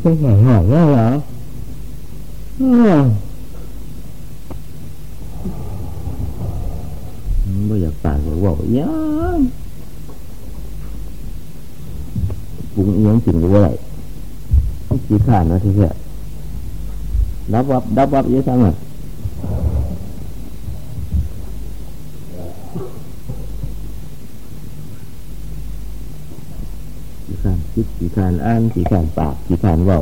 ไม่ใช่หอยแล้วเหรอไม่อยากตายบอกยังปรุงเอียงจริงหรือว่าไรขี้ขานนะที่เพื่อรับวับรับวับเยอะจังอะขี้ขาน คิดขี้ขานอ่านขี้ขานปากขี้ขานเบา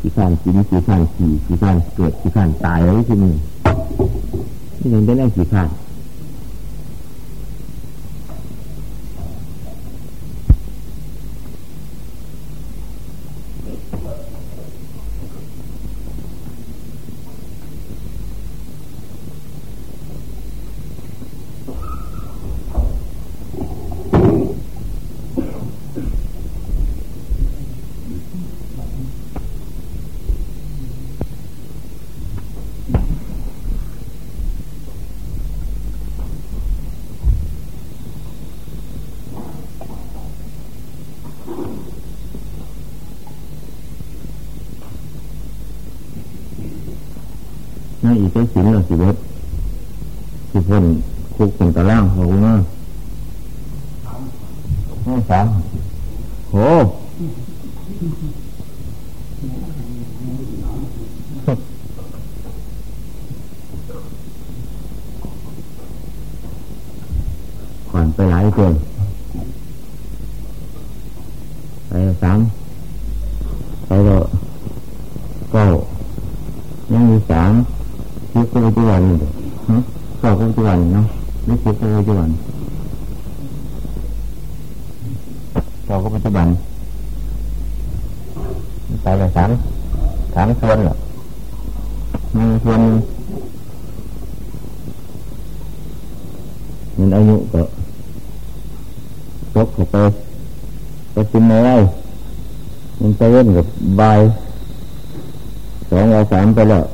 ขี้ขานกินขี้ขานขี่ขี้ขานเกิดขี้ขานตายอะไรที่นี่นี่เป็นเรื่องขี้ขาน อีกเป็นสินเราสิเวทสิพ้นคุกเป็นตะล่างเขาเนาะห้องสามโหขอนไปหลายคนไปสามไปแล้วก็ยังมีสามคิดไปปัจจุบันนี่ฮะก็ปัจจุบันเนาะไม่คิดไปปัจจุบัน เราก็ปัจจุบันไปเลยสามสามส่วนหรอมีส่วนมันอายุก็ตกเข้าไปไปกินอะไรมันจะเล่นกับใบสองเอาสามไปแล้ว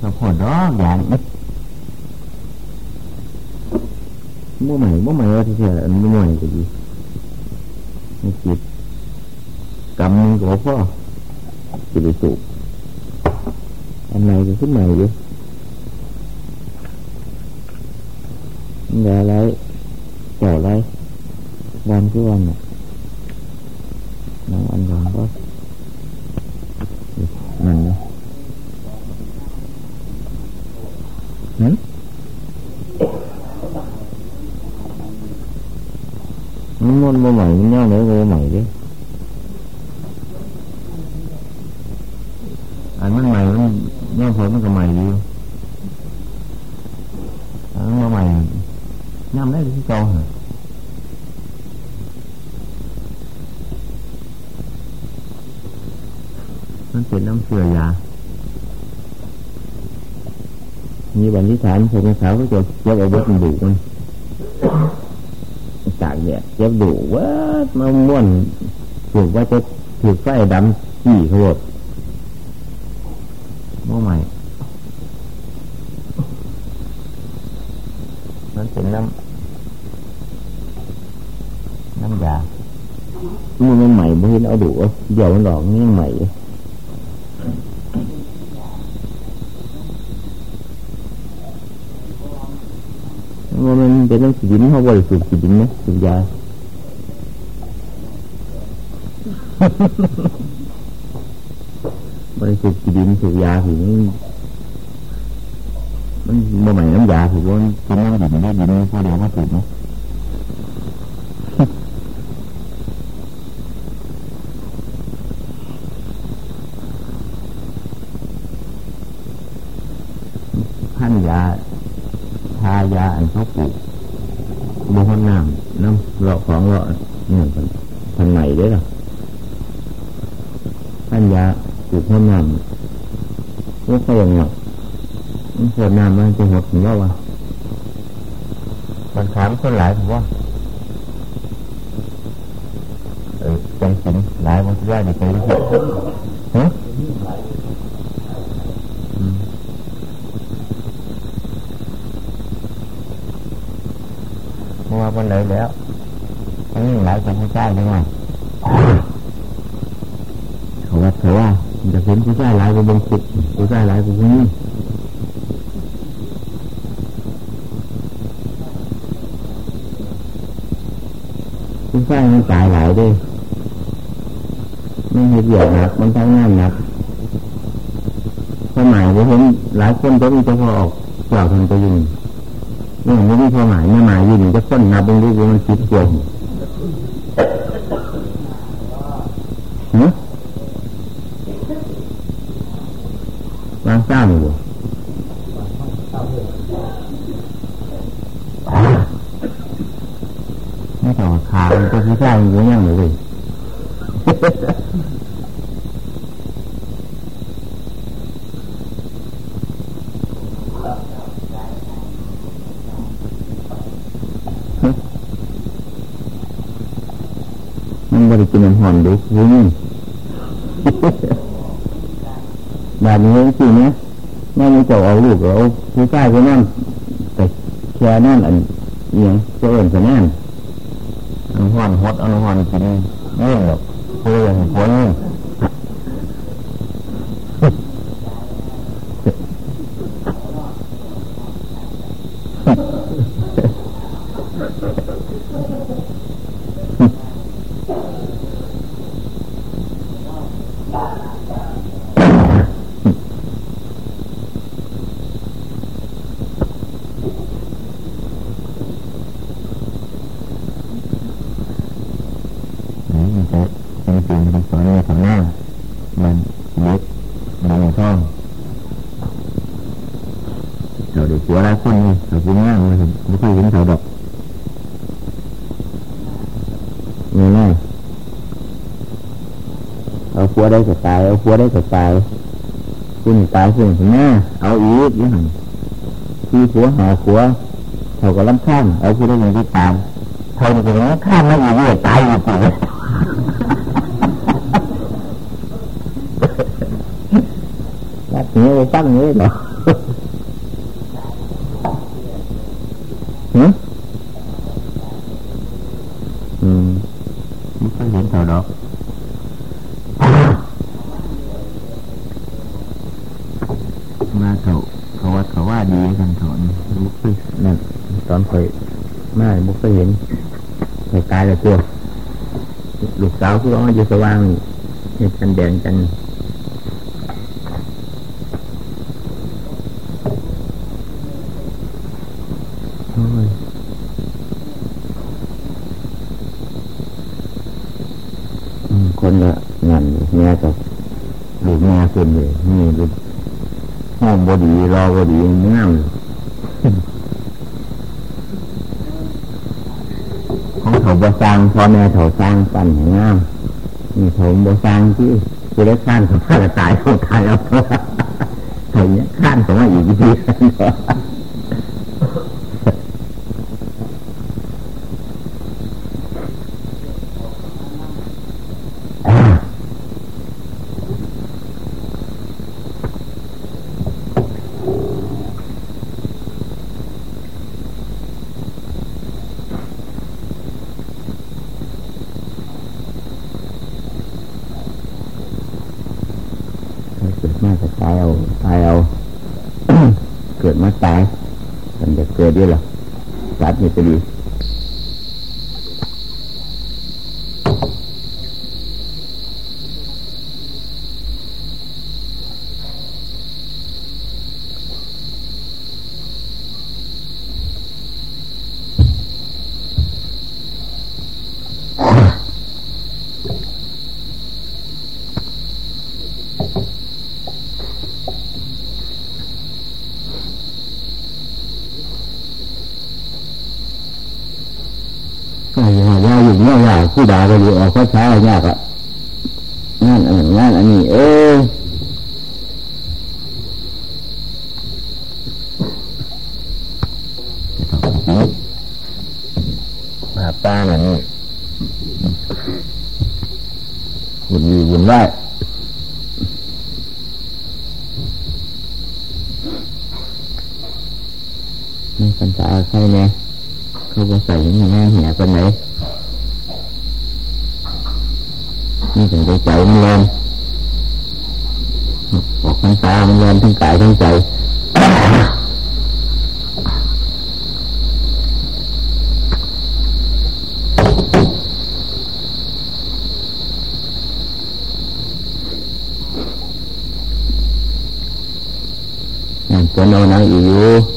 เราพอดอกอย่างมั่ วใหม่มั่วใหม่ว่าที่เสียอันมั่วใหม่ก็ดีไม่คิตกำมือของพ่อจะไปสูบอันไหนจะขึ้นใหม่ดิอย่าไรเจ้าไรวันคือวันน่ะงอันก่อนก็นั่นนะหืม มันมันมาใหม่มันย่อไหนมาใหม่ดิอันมันใหม่มันย่อพอมันก็ใหม่อยู่อันมันมาใหม่ย่ำได้ที่เก่าเหรอมันเป็นน้ำเชื่อยามีวันที่สามผมสาวก็จะเจ็บเอาเบ็ดมัน ดุมันจากเนี่ยเจ็บดุว่ามาม้วนถูกว่าจะถูกไฟดำขี่เขาหมดเมื่อใหม่มันเป็นน้ำน้ำยานี่มันใหม่ไม่เห็นเอาดุเดี๋ยวมันหลอกนี่ใหม่ ว่ามันเป็นน้ำสีดินเขาบริสุทธิ์สีดินนะสุยาบริสุทธิ์สีดินสุยาถึงมันบ่ใหม่น้ำยาถือว่าเป็นน้ำดินได้ดินเพอเดียวมาถูกเนาะพันยา ทายาอันเขาปลูกบนห้องน้ำน้ำเลาะของเลาะเนี่ยทางไหนได้หรอท่าน อยาปลูกห้องน้ำก็เขาอย่างเงี้ยมันปวดน้ำมันจะหดหรือว่าวะมันขามคนหลายผมว่าใจสินหลายวันที่ได้ไปที่ฮะเมื่อวันเลยแล้วมันนี่หลายคนผู้ชายยังไงเขาว่าเขาว่า จะเห็นผู้ชายหลายคนบางคุดผู้ชายหลายคนนี้ผู้ชายมันตายหลายด้วยไม่ให้เบียดหนักมันทำงานหนักสมัยผมเห็นหลายคนก็มีเฉพาะออกเกล่าวคนไปยิงนี่ไม่มีความหมายไม่หมายยิงจะพ้นนับเป็นรูปมันคิดเกี่ยวเนาะวางซ้ำอยู่ไม่ต่อขา เป็นตัวผู้ชายอยู่ยังเลยมันบริกินน้ำหอมดูคุ้มแบบนี้จริงนะแม่มีเจ้าเอาลูกเอาผู้ชายคนนั้นแต่แค่นั่นอันเอียงเจ้าเอิญจะนั่น น้ำหอมฮดอนุหอนกินเรื่องแบบเพื่อนคนนี้จะเป็นสิ่งที่สอนในทางหน้ามันเล็กมันท่องเราเด็กหัวหลายคนนี่เราพูดง่ายเลยไม่ค่อยเห็นเขาดอกนี่แน่เอาขัว ได้ก็ตายเอาขัวได้ก็ตายคุณตายคุณหน้าเอาอีกยังคือขัวหาขัวเขาก็ล้ำข้ามเอาขัวได้ยังที่ตายเขาเนี่ยก็ล้ำข้ามไม่อีกเลยตายอีกเลยรัดนี้ไปตั้งนี้เหรอหืมอืมไม่ค่อยเห็นเขาดอกมาเขาเขาว่าเขาว่าดีกันถอนบุกไปนั่นต อนเคยไม่บุกไปเห็นเคยตายเลยตัวลูกสาวคือร้องอยู่สว่างเห็นกันแดงกันคนละงานอยู่แม่กับลูกแม่คนเลยนี่ลูกห้องบดีรอบดีงามของเขาบ สร้างพ่อแม่เขาสร้างปั้นให้งามนี่เขาบสร้างที่จะได้ข้านเขาพาจะตายเขาตายเอาเขาเนี้ยข้านเขาว่าอีกทีเกิดมาจะตายเอาตายเอา เกิดมาตายมันจะเกิดด้วยหรอสัตว์นี่จะดี ก็อย่าว่าอยู่เมื่อว่าผู้ด่าก็อยู่ออกก็ช้ายากอะงานเอองานอันนี้ เออมาป้ามันนี่หุ่นวีหุ่นไหวในพรรษาใครเนี่ย เขาก็ใส่ยังไงเหี่ยเป็นไหนนี่ถึงใจใจมันแรงบอกพรรษามันแรงทั้งกายทั้งใจจะนอนนั่งอยู่จะ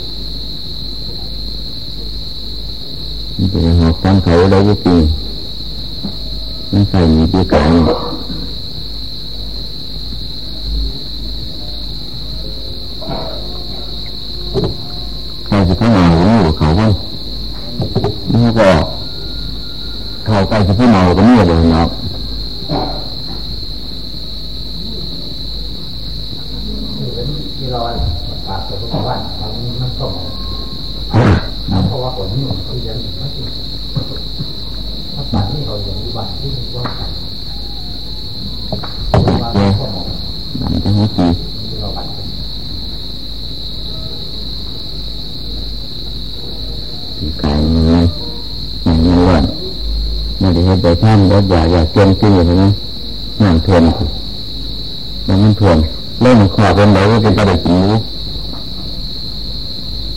หอบตั้งเขาได้ยุติมันใส่มีดีกันเขา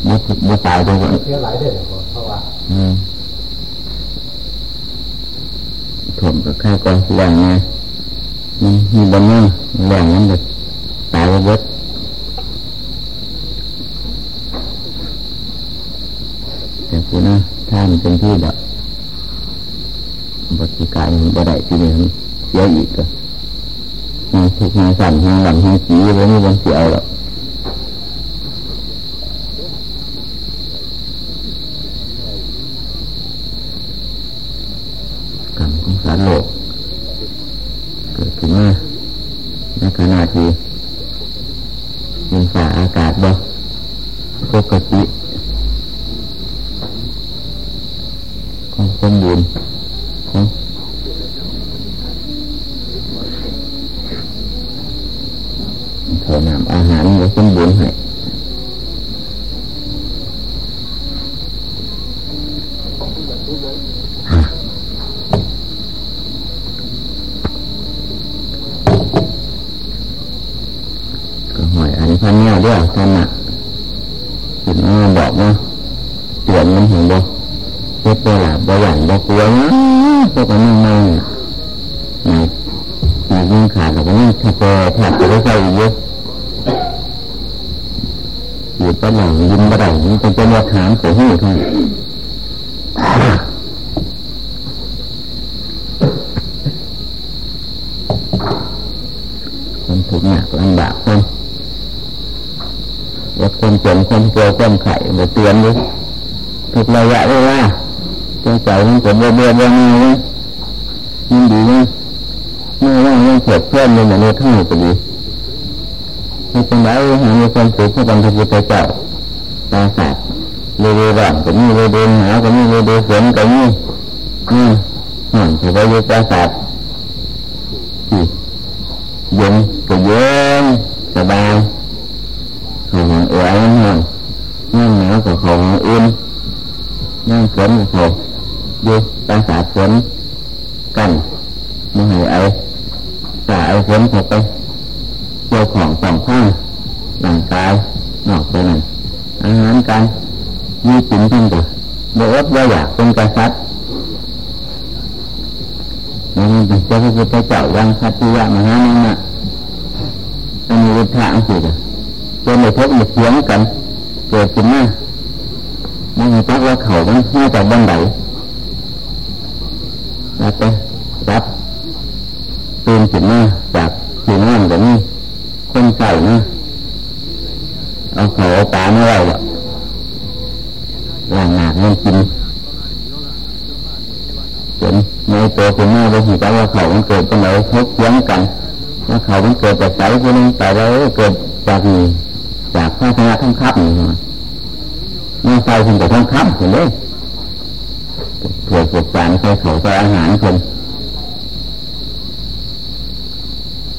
มุดมุดตายตรงนั้นเสียหลายเดือนเพราะว่าท่วมกับข้าวก่อนแรงไงมันมีบนนั้นแรงนั้นแบบตายไปเบิดแต่คุณนะถ้ามันเป็นที่แบบบริการมันบ่ได้ที่นี่มันเสียอีกก็งานทุกงานสั่นงานหลังงานจีไว้ไม่วันเสียหรอกก เถานำอาหารก็สมบูรณ์ให้ก็หอยอันนี้พันเนี่ยด้วยท่านน่ะถึงมาบอกว่าเตือนมันเห็นบ่เฮ็ดบ่หลับบ่หยันบ่กลัวนะพวกมันนั่งนั่งนี่นี่ยิ่งขาดแล้วก็ยิ่งแทบจะแทบจะได้ใส่อีกเยอะ อยู่ตอนหลยิ้มบ่ได้มันเป็นตัวขาถามของหูท่านคนทุกข์ยากลำบากคนลดความเจ็บความกลัวความไข่มาเตือนด้วยทุกระยะเวลาใจใจมันจะเบื่อเบื่อเบื่อนี่นะยินดีเนะเมื่อว่ายังเกิดเพื่อนในมนุษย์ทั้งหมด ดีให้เป็นไหามีความสุขให้เป็นพระพุทธเจ้าตาสัตว์เรือบ้างก็มีเรือเดินหาก็มีเรือเดินฝนก็มีอืมหนังถือว่าอยู่ตาสัตว์ที่เย็น ยังคัตติยะมหานันนะอันนี้เป็นทางสิจ้ะจนในพบในเสียงกัน เกิดขึ้นมาม่รู้จักว่าเขามันมาจากบันไดรับไปรับตื่นขึ้นมาจากที่นั่นแบบนี้คนใส่นะเอาเขาตาไม่ไหวหรอกหล่างหนักมันกินจนใน ตัวขึ้นมาเราหิจักว่าเขามันเกิดเป็นไหนพบเสียงกันว่าเขามันเกิดจากใสคนนึงแต่เราเกิดจากนี่จากพระธนะทั้งคับนี่มาใส่ถึงกับทั้งคับเห็นไหมเผื่อปวดจานใส่เขาใส่อาหารคน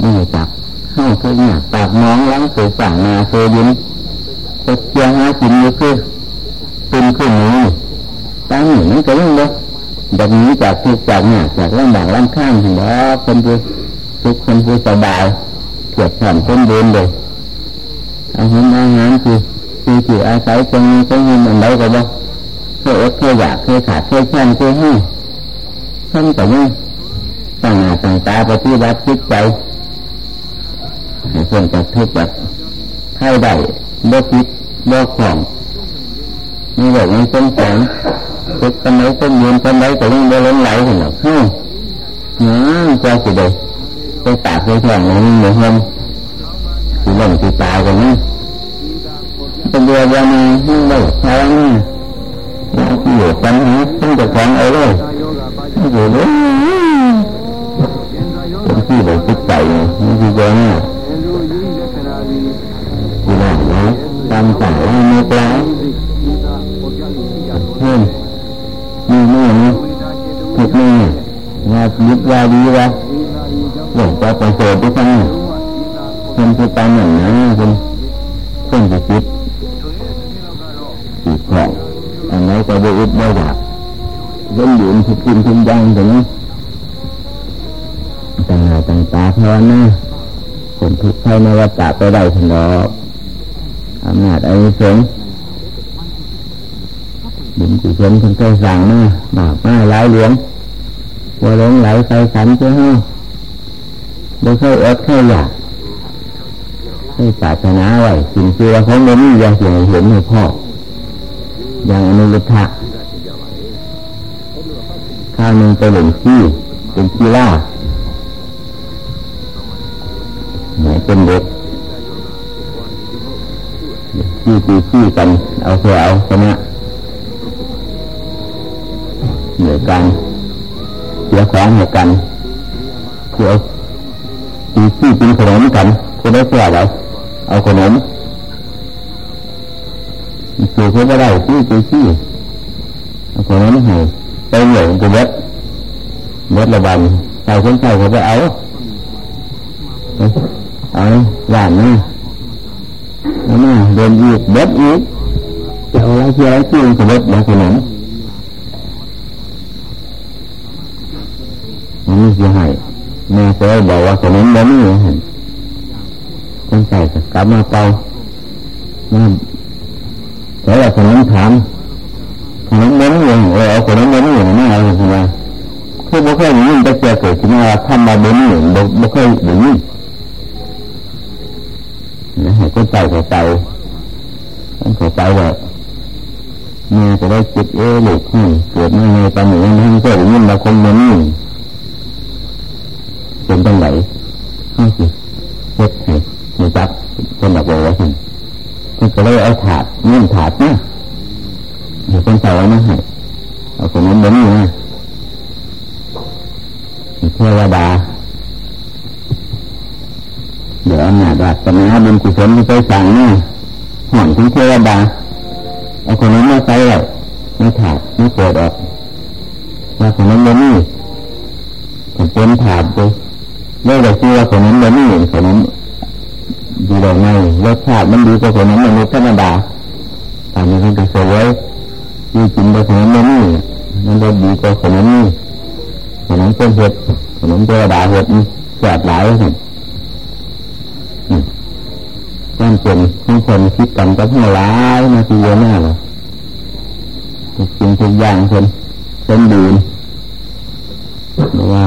นี่จับข้าเคยเนี่ยปากมองล้างสือฝั่งนาเคยยิ้มตะเกียงหากินอยู่คือเป็นขึ้นนี้ตั้งอยู่นั่นก็ยังเลย แบบนี้จากทุกจากเนี่ยจากลำบากลำข้างเห็นว่าคนผู้ทุกคนผู้สบายเกิดผ่อนต้นเดินเลยอาหารอาหารคือคือถืออาศัยตรงนี้ตรงนี้มันได้ก็บ่เคยอดเคยอยากเคยขาดเคยแค้นเคยให้ท่านแต่ยังตั้งหน้าตั้งตาปฏิบัติจิตใจให้เพื่อนจะทุกข์แบบให้ได้บ่คิดบ่ของมีแบบนี้สงสาร ทุกคนไหนคนยืนคนไหนก็ยังบ่ล้มไหลเห็นหรอฮ้ยน้าจะสิเดไปตากไปแข่งนี่เหมือนกันสิลงสิตายกันนี่เป็นเดือนวันนี้ยิ่งได้ใช้นี่ที่อยู่ปัญหาต้องจะฟังเอาเลยอยู่เลยเป็นที่แบบติดใจนี่คือเยอะเนี่ยที่นั่นนะตามสั่งว่ไม่ปล นี่งานยึดวาดีวะหลงไปประเสริฐทุกท่านคนที่ตามอย่างนั้นคนคนจะคิดติดของอันไหนก็ได้อึดได้อยากยังอยู่ทุกสิ่งทุกอย่างถึงต่างหน้าต่างตาภาวนาคนทุกข์ให้ในวัฏฏะไปได้ถึงดอกอำนาจอายุสงบุญกุศลคนเคยสั่งมาบาปมาหลายเหลวง ว่าหลงไหลไปขันเจ้าห้าไม่เคยอดเคยอยากให้ศาสนาไว้สิ่งที่เราเขาไม่มีอย่างที่เห็นในพ่ออย่างอนุรุทธะข้าวหนึ่งไปหลงขี้เป็นขี้ล่าไหนเป็นเด็กขี้ตีขี้กัน เอาเถอเอาชนะเหนือกัน องเหนือนกันเพื่อตีขี้กินขนมกันจะได้เพื่ออะไรเอาขนมคือเพื่อไม่ได้ขี้ตีขี้เอาขนมให้ไปเหนียกูเบ็ดเบ็ดระบายใส่คนใส่เขาไปเอาเอาหลานนี่เอามาเดินอีกเบ็ดอีกเอาอะไรเชื่ออะไรกินกูเบ็ดมาขนมมันม เสียหายแม่เคยบอกว่าขนมแบบนี้เห็นคนใส่กลับมาเตาแม่แต่ว่าขนมถามขนมแบบนี้อย่างเราเอาขนมแบบนี้อย่างนี้เอาใช่ไมคือบ่เคยยินแต่เจอเกิดขึ้นมาทำมาแบบนี้บ่บ่เคยอย่างนี้นะให้คนใส่เข้าใจต้องเข้าใจว่าแม่จะได้จิตเอลูกให้เกิดมาในตอนนี้มันเคยยินมาคนแบบนี้ เป็นตั้งไหนห้าสิเฮ็ดให้ให้จับคนแบบว่าสิมันก็เลยเอาถาดเงื่อนถาดนี่เดี๋ยวคนใส่ไว้นะให้เอาคนนั้นบนนี้นะเทวดาเดี๋ยวอำนาจวาสนาบุญกุศลที่ไปสั่งนี่ห่อนถึงเทวดาเอาคนนั้นมาใส่เลยไม่ถาดไม่ปวดออกว่าคนนั้นบนนี้ผมเป็นถาดไป ไม่ได้ชื่อว่าขนมแบบนี้ขนมดีได้ไงรสชาติมันดีกว่าขนมมนุษย์ธรรมดาตามนี้ท่านก็เสวยดีกินแบบขนมแบบนี้มันก็ดีกว่าขนมนี้ขนมเป็นเห็ดขนมเทวดาเห็ดแสบหลายสิความเป็นของคนคิดกันก็เท่าร้ายมาทีเยอะมากเลยทุกสิ่งทุกอย่างคนเป็นดีหรือว่า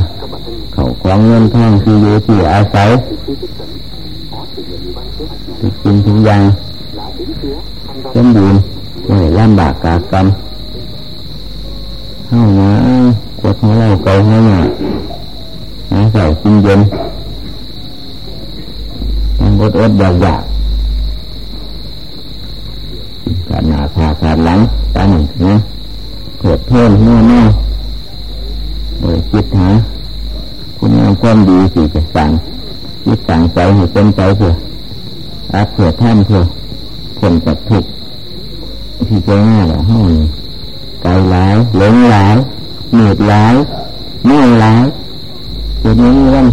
เขาของเงินทองที่อยู่ที่อาศัยทุกสิ่งทุกอย่างสมบูรณ์ไม่ลำบากกากรรมเข้านะกดของเราเก่าให้หน่อยหาใส่กินเย็นต้องอดอดอยากอยากการหนาผาขาดหลังตาหนึ่งนะเกิดเพิ่มเมื่อเมื่อโดยคิดหา ความดีสิจะสั่งคิดสั่งใจให้เป็นใจเพื่ออาเพื่อท่านเพื่อคนกับทุกที่เจ้าหน้าเราห้องไกลหลายหลงหลายเหนื่อยหลายเมื่อยหลายเกิดนี้วัน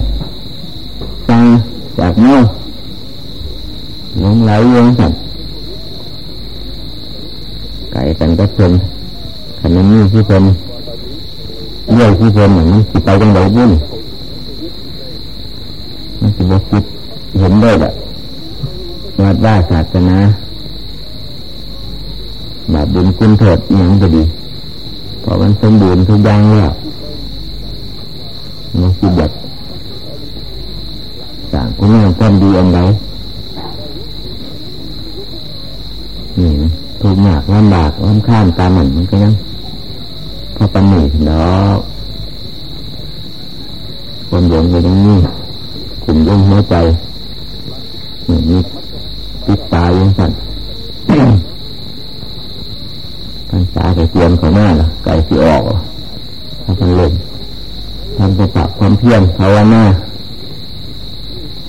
สั่งบเมื่อหลงไหลวงสั่นไก่กันก็เพิ่นขันนี้ที่เพิ่นเยี่ยที่เพิ่นเหมือนสิไปจังไดบุญมัน สิบคิดเห็นด้แบบวัดว่าศาสนาบาปบุญคุณโทษอย่างจะดีเพราะมันสมบูรณ์ทุกอย่างแล้วมันคิดแบบต่างคุณงามความดีอันใดนี่ทุกข์ยากลำบากลำข้ามตามมันมันก็ยังพอปันหนีเนาะคนหลงไปยังนี้ กลุ่มย่งหัวใจนี่นี่ติดตายังสั่นพรรษาไก่เตียนของแม่ล่ะไก่ที่ออกถ้าเป็นเล่นทำประจับความเพียรภาวนา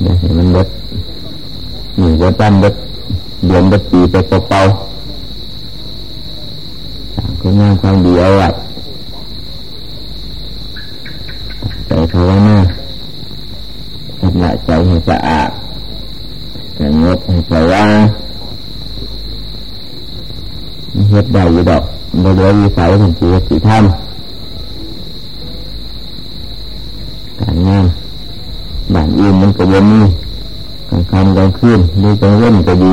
อย่าเห็นมันเด็ดหนึ่งก็ตั้งเด็ดเดือนเด็ดปีไปเป่าๆสั่งคุณงามความดีเอาไว้ใจภาวนาชำระ ใจให้สะอาดสงบให้สว่างเฮ็ดได้อยู่ดอกโดยโดยวิสัยของชีวิตสีธรรมการงานบ้านอื่นมันก็ยังมีกลางค่ำกลางคืนดูกลางเว้นก็ดี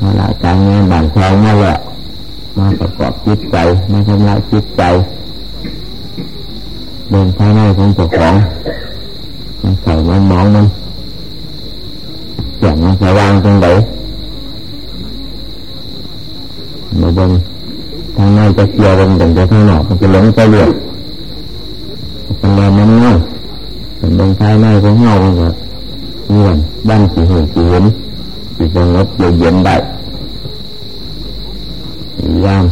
มาละการงานบ้านชาวมาแล้วมาประกอบจิตใจมาทำลายจิตใจเดินภายในของเจ้าของ มันมองมันอย่างมันสว่างจังไดมาบนทางในจะเกี่ยวบนแต่งจะทางนอกมันจะหลงไปเรื่อยเป็นแรงมันง่ายเป็นบนภายในของเงามันก็เงื่อนบ้านสีเห็นสีเห็นสีสงบเย็นเย็นได้ยาง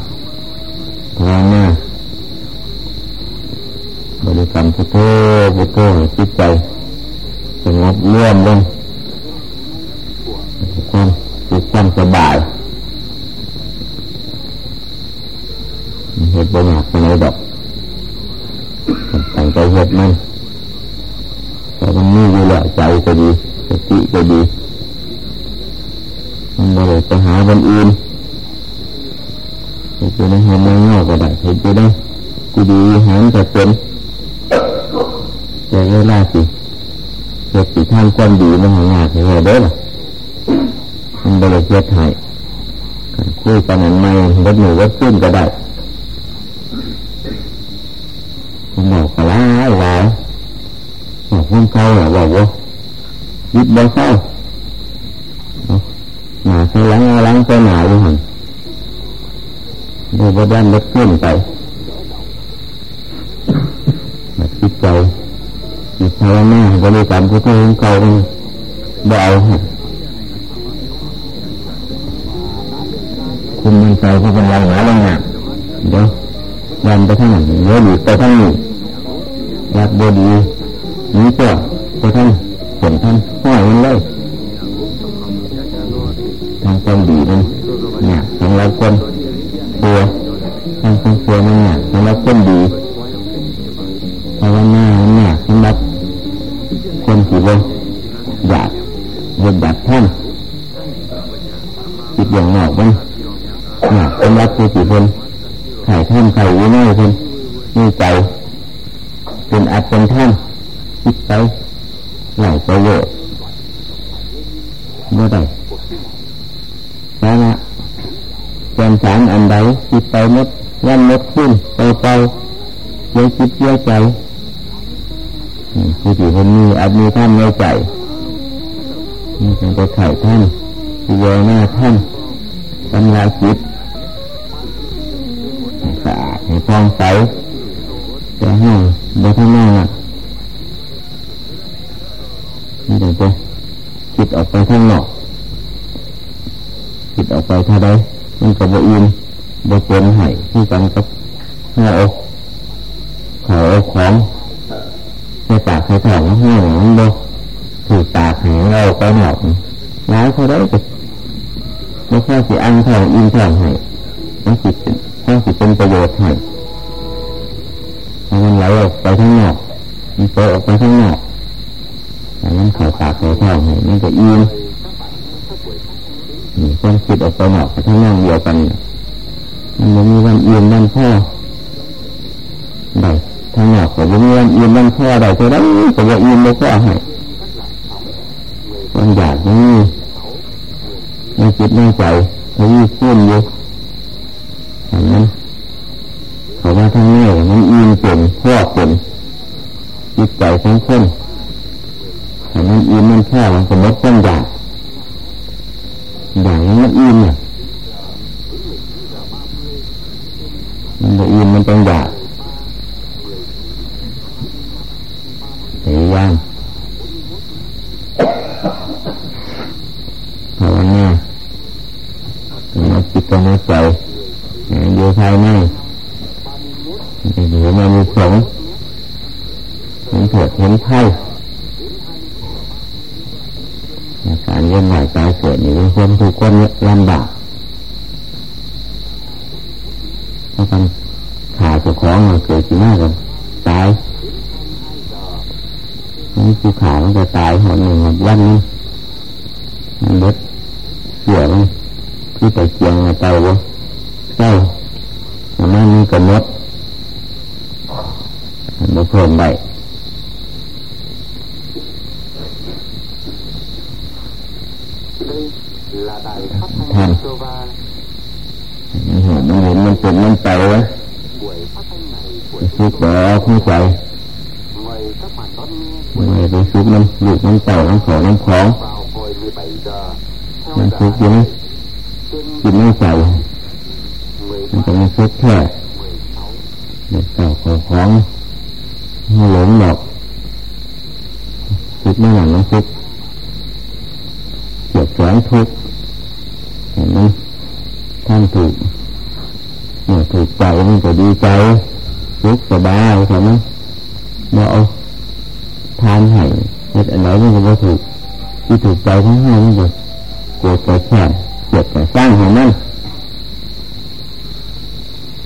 สงบเลื่อมลงความจิตความสบายเหตุบางอย่างในดอกแต่งใจเหตุมันแต่มันมีอยู่แล้วใจก็ดีสติก็ดีมันไม่ได้ไปหาบนอื่นเหตุอยู่ห้องนอกก็ได้เหตุอยู่ในกูดีหานแต่เป็นแต่เวลาสิ เหตุสิท่านความดีมันหางานให้เราได้หรอมันไม่ได้เกิดให้คุยกันนั้นไม่รถหนูรถขึ้นก็ได้ผมบอกกระไรหลายบอกคนเขาหละบอกว่ายึดบ่เข้าหนาข้ล้างหลังหลังไปหนาอยู่หันดูว่าด้านรถขึ้นไปแบบจิตใจจิต ภาวนาบริกรรมพุทโธของเขาเอาคุณมันใจเขาเป็นไรหนาลงเนี่ยเดี๋ยวยันไปทางหนเดี๋ยวหยุดไปทางนี้รักบดีนี้ก็ไปทางผลท่านห้อยมันเลยทางความดีมันเนี่ยทางเราคนตัวทางความตัวมันเนี่ยทางเราคนดีภาวนาเนี่ยสำหรับ เห็นแบบท่านจิตอย่างหนอกมันเนี่ยสำหรับผู้ที่คนไข่ท่านไข่วินัยคนนี่ใจเป็นอัดเป็นท่านคิดไปหลไปเยอะเมื่อใดแล้วนะแกนสารอันใดคิดไปมดยันมดขึ้นไปไปเยอะคิดเยอะใจผู้ที่คนมีอัดมีท่านในใจ นี่เป็นไปไข่ท่านที่เยหน้าท่านทำลายจิตสะอาดให้ฟองใสจะให้บ่ทั้งหน้านี่เดี๋ยวจะคิดออกไปข้างนอกคิดออกไปเท่าใดมันก็บ่อินบ่เต็มให้ที่กันกับหน้าอกขาอกของในปากใครถอดแล้วห้องมันบ่ ถือปากห้เราไปหนอกร้ายเท่าใดก็ไม่ค่สิอังทองอินทองให้มันสิต้องสิเป็นประโยชน์ให้มันไหลออกไปข้างนอกมันเปิดออกไปข้างนอกแต่นั้นข่าปากข่ท้องให้มันก็อิ่มนี่คนคิดออกไปหนอกทั้งนั่งเดียวกันมันไม่มีวันอิ่มวันพ่อได้ทั้งหนอกก็ไม่มีวันอิ่มวันพ่อได้ก็ได้ก็ว่าอิ่มไม่พ่อให้วันอยากนี่ใน จิตในใจเขายิ่งขึ้นอยู่อย่างนั้นเขาว่าทั้งนี้มันอิ่มเป็นพ่อเป็นจิตใจของคนแต่มันอิ่มมันแค่มันก็ลดความอยากอย่างนี้มันอิ่มเนี่ยมันจะอิ่มมันต้องอยากพยายามภาวนาเราจิตกัในใจอยู่ภายในเดี๋ยวมันมีสงเห็นเถิดเห็นไพ่การเย็นไหวตายเกิดนี่เป็นคนทุกคนลำบากเพราะ การขาเจ้าของมันเกิดขึ้นมากับตายนี่คือขามันจะตายหนหนึ่งวันนี้มันเล็ดเสียมันที่ไปเกียงในเตาวะเจ้ามันมีกำหนดมันเพิ่มได้ท่าน มันเป็นมันไปวะคิดบ่คุ้มใจไม่ไปซุกมันลูกมันเต่าน้ำขอน้ำของมันซุกยู่นี่กินไม่ใส่มันจะมันซุกแค่เด็กเต่าของของหลงหลอกซุกไม่หลังน้ำซุกเกียดแสงทุกเห็นไหมท่านถูก กใจมันก็ดีใจสุขสบายใช่ไหมเมื่อเอาทานให้เหตุอันไหนมันก็ถูกที่ถูกใจทั้งห้ามันก็โกรธแต่แค่เกลียดแต่สร้างของมัน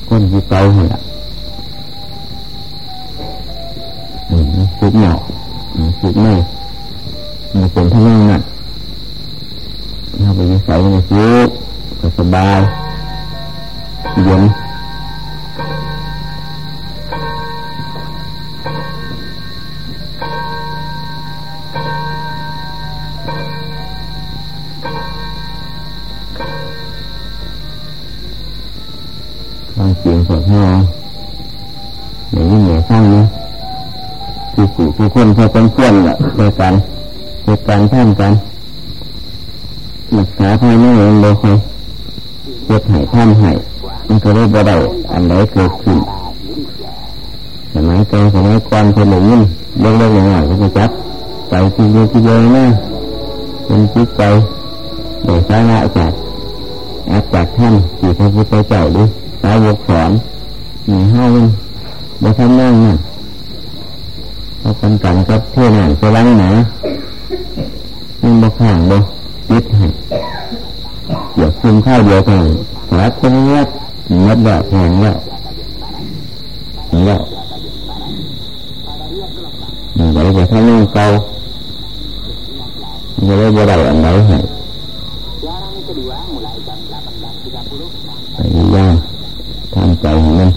คนที่ใจเหรอสุขเหนาะสุขไม่มันเป็นทั้งนั้นน่ะเราไปใส่ในสุขก็สบายเย็น สู่ทุกคนพอเป็นเพื่อนแหละเจอกันเจอกันท่านกันรักษาภายในเองเลยคอยเจ็บหายท่านหายมันก็ได้บ่ได้อันใดเกิดขึ้นสมัยก่อนสมัยก่อนคนหนึ่งยิ่งเล็กๆหน่อยๆก็จับใจที่เยอะที่เยอะนะเป็นจิตใจโดยสาระจากอาจากท่านที่พระพุทธเจ้าดิสาวกสอนมีห้าวันบ่ทำนั่งน่ะ เพราะกันกันกับเท่านั้นจะล้างหนามันบ่ข้างบ่ยึดให้เกี่ยวคุมข้าวเดียวกันสาคงเงียบเงียบแบบแหงแล้วเงียบมันไว้จะทำนั่งเก่าจะได้บ่ได้อันไหนให้พยายามทำใจของมัน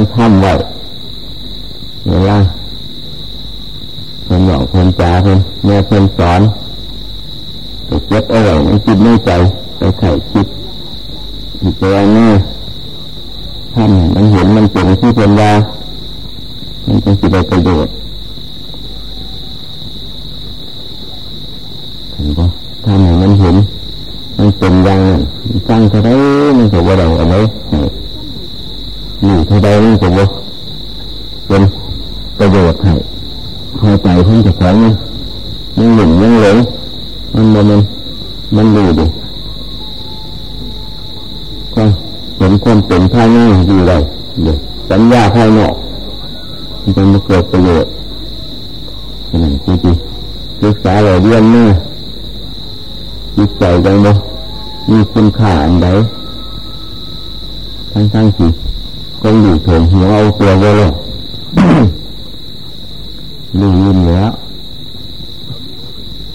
อาขังท่ำไว้เวลาคนบอกคนจ่าคนเมื่อคนสอนไปเก็บเอาไว้มันคิดไม่ใจไปไข่คิดอีกตัวนี้ท่านมันเห็นมันเป็นที่เป็นว่ามันเป็นสิ่งประโยชน์เห็นปะท่านมันเห็นมันเป็นอย่างนั้นฟังเท่าไรมันก็ว่าเราอะไรอยู่เท่าไร มันก็ว่าเป็นประโยชน์ให้พอใจของเจ้าของมันหลงยังหลงมันมันมันมันดูดิก็เห็นความเป็นภายในอยู่เลยเดี๋ยวสัญญาภายนอกมันจะมาเกิดประโยชน์ขนาดที่ที่ศึกษาเราเรียนเนี่ยจิตใจจังบ่มีคุณค่าอันใดทั้งทั้งที่ คงอยู่เถิงหัวเอาตัวไว้เลยลืมแล้ว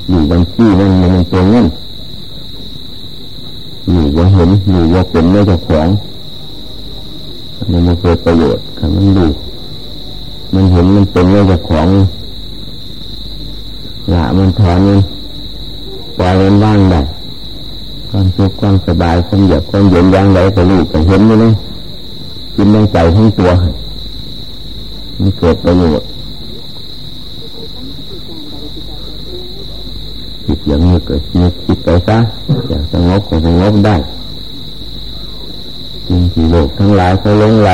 อยู่บัญชีมันมันตัวเงินอยู่ว่าเห็นอยู่ว่าเป็นไม่จะของมันไม่เกิดประโยชน์คันมันดูมันเห็นมันเป็นไม่จะของละมันถอนมันปล่อยมันว่างได้ความสุขความสบายความเหยียบความเย็นย่างไรก็รู้ก็เห็นอยู่เลย กินในใจทั้งตัวมันเกิดประโยชน์จิตอย่างนี้เกิดนึกคิดไปซะอยากสงบก็สงบได้จริงที่โลกทั้งหลายเขาลงไหล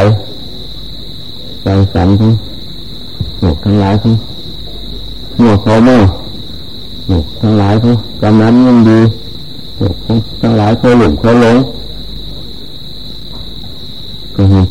ใจสันทั้งโลกทั้งหลายทั้งหัวเขาโม่โลกทั้งหลายเขากำนันยังดีโลกทั้งหลายเขาหลงเขาหลงก็มีจัก